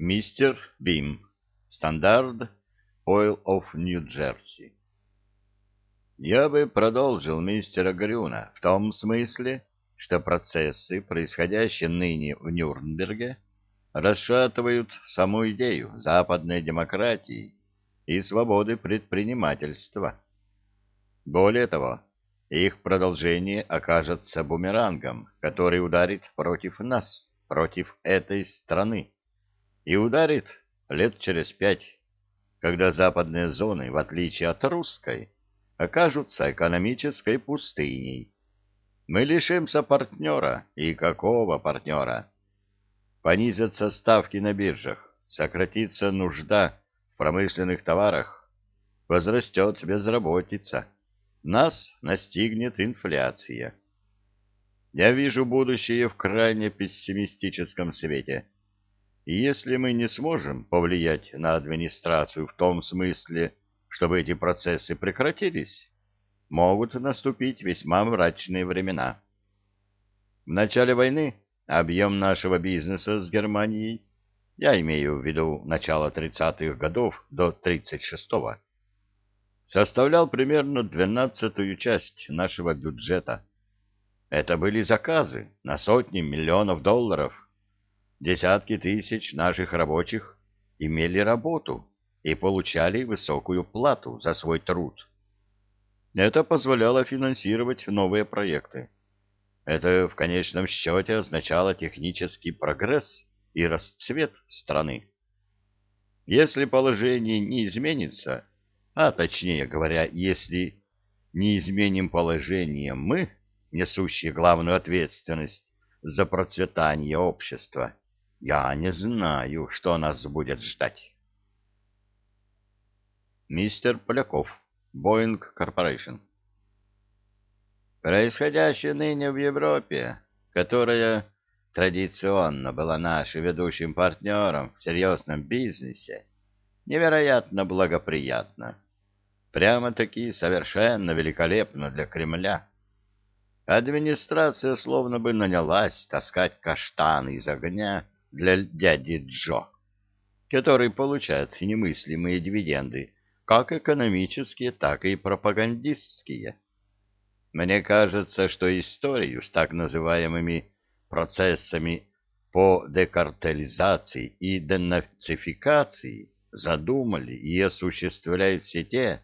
Мистер Бим. Стандарт Oil of Нью-Джерси. Я бы продолжил мистера Грюна в том смысле, что процессы, происходящие ныне в Нюрнберге, расшатывают саму идею западной демократии и свободы предпринимательства. Более того, их продолжение окажется бумерангом, который ударит против нас, против этой страны. И ударит лет через пять, когда западные зоны, в отличие от русской, окажутся экономической пустыней. Мы лишимся партнера, и какого партнера? Понизятся ставки на биржах, сократится нужда в промышленных товарах, возрастет безработица нас настигнет инфляция. Я вижу будущее в крайне пессимистическом свете. И если мы не сможем повлиять на администрацию в том смысле, чтобы эти процессы прекратились, могут наступить весьма мрачные времена. В начале войны объем нашего бизнеса с Германией, я имею в виду начало 30-х годов до 36-го, составлял примерно двенадцатую часть нашего бюджета. Это были заказы на сотни миллионов долларов. Десятки тысяч наших рабочих имели работу и получали высокую плату за свой труд. Это позволяло финансировать новые проекты. Это в конечном счете означало технический прогресс и расцвет страны. Если положение не изменится, а точнее говоря, если не изменим положение мы, несущие главную ответственность за процветание общества, я не знаю, что нас будет ждать. Мистер Поляков, Боинг Корпорейшн Происходящее ныне в Европе, которая традиционно была нашим ведущим партнером в серьезном бизнесе, невероятно благоприятно Прямо-таки совершенно великолепно для Кремля. Администрация словно бы нанялась таскать каштаны из огня для дяди Джо, который получает немыслимые дивиденды, как экономические, так и пропагандистские. Мне кажется, что историю с так называемыми процессами по декартелизации и денацификации задумали и осуществляют все те,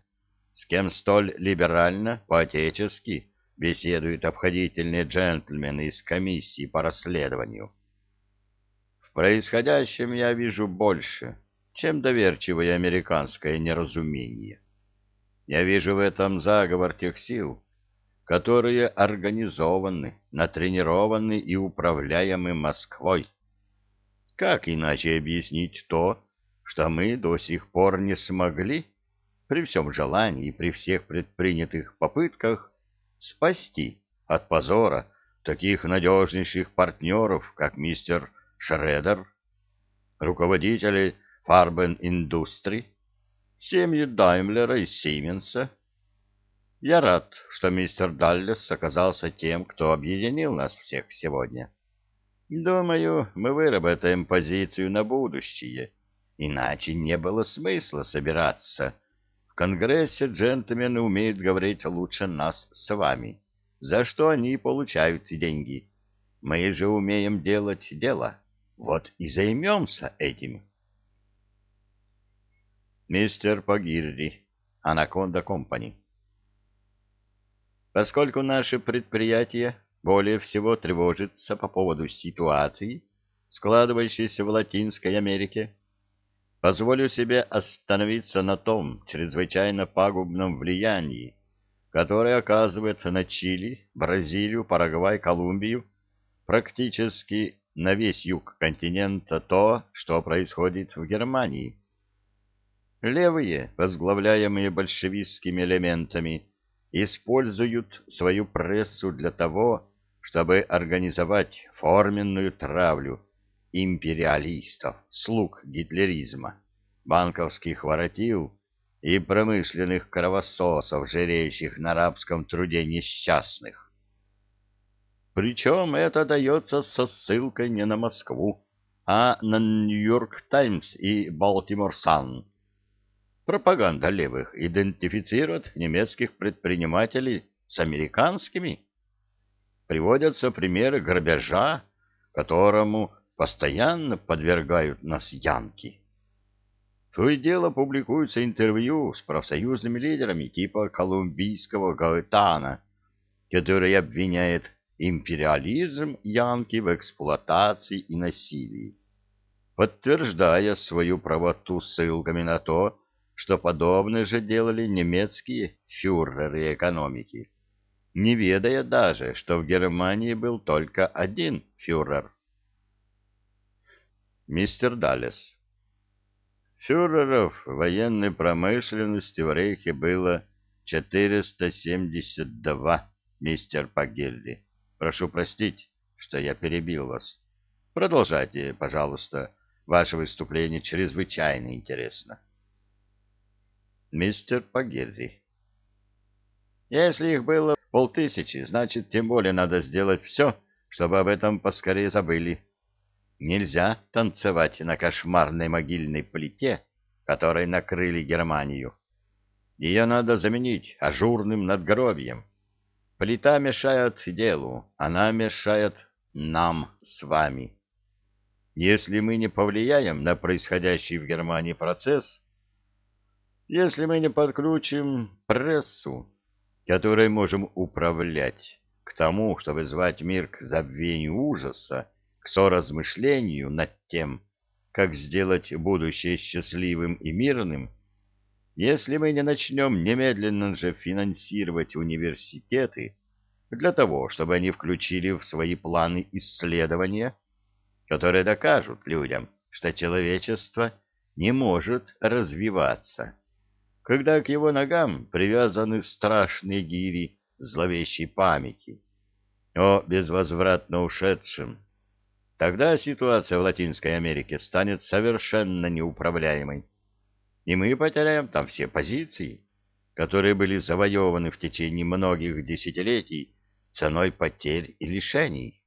с кем столь либерально, по-отечески беседуют обходительные джентльмены из комиссии по расследованию. Происходящем я вижу больше, чем доверчивое американское неразумение. Я вижу в этом заговор тех сил, которые организованы, натренированы и управляемы Москвой. Как иначе объяснить то, что мы до сих пор не смогли при всем желании и при всех предпринятых попытках спасти от позора таких надежнейших партнеров, как мистер Шредер, руководители Фарбен Индустри, семьи Даймлера и Сименса. Я рад, что мистер Даллес оказался тем, кто объединил нас всех сегодня. Думаю, мы выработаем позицию на будущее, иначе не было смысла собираться в Конгрессе джентльмены умеют говорить лучше нас с вами, за что они получают деньги. Мы же умеем делать дело. Вот и займемся этим. Мистер Пагирри, Анаконда Компани. Поскольку наше предприятие более всего тревожится по поводу ситуации, складывающейся в Латинской Америке, позволю себе остановиться на том чрезвычайно пагубном влиянии, которое оказывает на Чили, Бразилию, Парагвай, Колумбию, практически на весь юг континента то, что происходит в Германии. Левые, возглавляемые большевистскими элементами, используют свою прессу для того, чтобы организовать форменную травлю империалистов, слуг гитлеризма, банковских воротил и промышленных кровососов, жиреющих на рабском труде несчастных. Причем это дается со ссылкой не на Москву, а на Нью-Йорк Таймс и Балтимор Сан. Пропаганда левых идентифицирует немецких предпринимателей с американскими. Приводятся примеры грабежа, которому постоянно подвергают нас янки. То и дело публикуются интервью с профсоюзными лидерами типа колумбийского Гаэтана, который обвиняет империализм Янки в эксплуатации и насилии, подтверждая свою правоту ссылками на то, что подобное же делали немецкие фюреры экономики, не ведая даже, что в Германии был только один фюрер. Мистер Даллес Фюреров военной промышленности в Рейхе было 472, мистер Пагельди. Прошу простить, что я перебил вас. Продолжайте, пожалуйста. Ваше выступление чрезвычайно интересно. Мистер Пагерри. Если их было полтысячи, значит, тем более надо сделать все, чтобы об этом поскорее забыли. Нельзя танцевать на кошмарной могильной плите, которой накрыли Германию. Ее надо заменить ажурным надгробием. Плита мешает делу, она мешает нам с вами. Если мы не повлияем на происходящий в Германии процесс, если мы не подключим прессу, которой можем управлять, к тому, чтобы звать мир к забвению ужаса, к соразмышлению над тем, как сделать будущее счастливым и мирным, если мы не начнем немедленно же финансировать университеты для того, чтобы они включили в свои планы исследования, которые докажут людям, что человечество не может развиваться, когда к его ногам привязаны страшные гири зловещей памяти о безвозвратно ушедшем, тогда ситуация в Латинской Америке станет совершенно неуправляемой и мы потеряем там все позиции, которые были завоеваны в течение многих десятилетий ценой потерь и лишений.